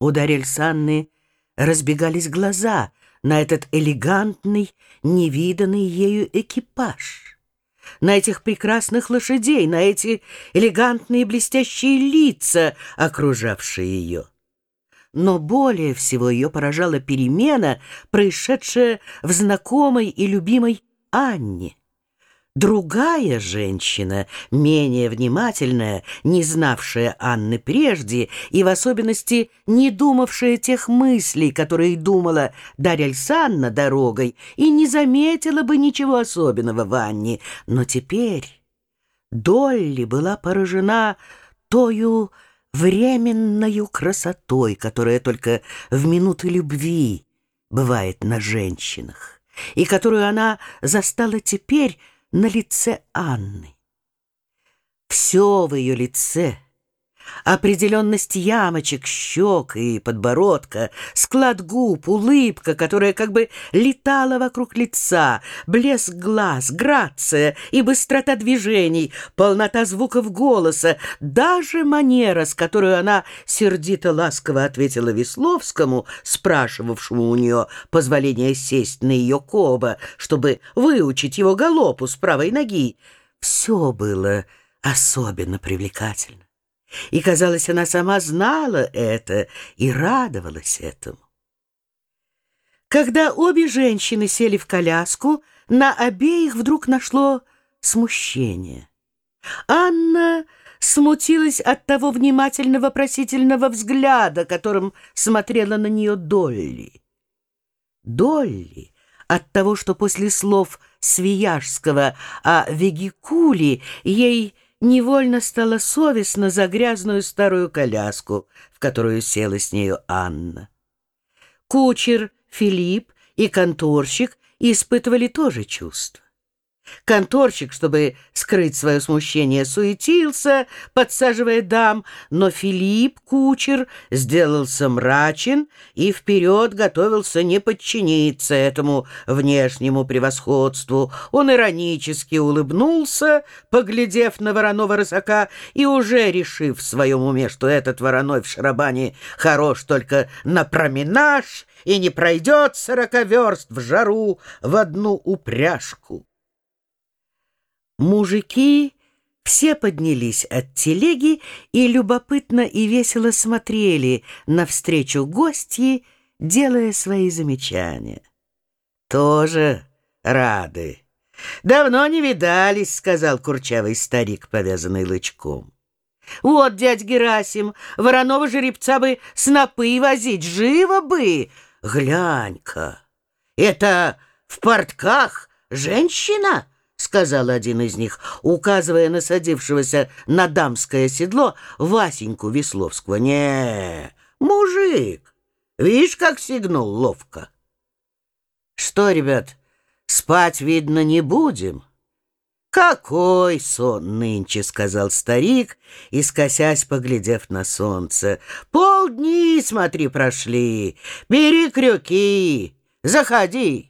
У Дарьи Санны разбегались глаза на этот элегантный, невиданный ею экипаж, на этих прекрасных лошадей, на эти элегантные блестящие лица, окружавшие ее. Но более всего ее поражала перемена, происшедшая в знакомой и любимой Анне. Другая женщина, менее внимательная, не знавшая Анны прежде и в особенности не думавшая тех мыслей, которые думала Дарья Александровна дорогой, и не заметила бы ничего особенного в Анне. Но теперь Долли была поражена тою временною красотой, которая только в минуты любви бывает на женщинах, и которую она застала теперь, на лице Анны. Все в ее лице — Определенность ямочек, щек и подбородка, склад губ, улыбка, которая как бы летала вокруг лица, блеск глаз, грация и быстрота движений, полнота звуков голоса, даже манера, с которой она сердито-ласково ответила Весловскому, спрашивавшему у нее позволения сесть на ее коба, чтобы выучить его галопу с правой ноги, все было особенно привлекательно. И, казалось, она сама знала это и радовалась этому. Когда обе женщины сели в коляску, на обеих вдруг нашло смущение. Анна смутилась от того внимательно-вопросительного взгляда, которым смотрела на нее Долли. Долли от того, что после слов Свияжского о Вегикуле ей невольно стало совестно за грязную старую коляску, в которую села с нею Анна. Кучер, Филипп и конторщик испытывали тоже чувство. Конторщик, чтобы скрыть свое смущение, суетился, подсаживая дам, но Филипп, кучер, сделался мрачен и вперед готовился не подчиниться этому внешнему превосходству. Он иронически улыбнулся, поглядев на вороного рысака, и уже решив в своем уме, что этот вороной в шарабане хорош только на променаж и не пройдет сорока верст в жару в одну упряжку. Мужики все поднялись от телеги и любопытно и весело смотрели навстречу гостьи, делая свои замечания. «Тоже рады. Давно не видались», — сказал курчавый старик, повязанный лычком. «Вот, дядь Герасим, вороного жеребца бы снопы возить, живо бы! Глянь-ка, это в портках женщина?» — сказал один из них, указывая на садившегося на дамское седло Васеньку Весловского. «Не, мужик, видишь, как сигнул ловко». «Что, ребят, спать, видно, не будем?» «Какой сон нынче!» — сказал старик, и, поглядев на солнце. «Полдни, смотри, прошли. Бери крюки, заходи».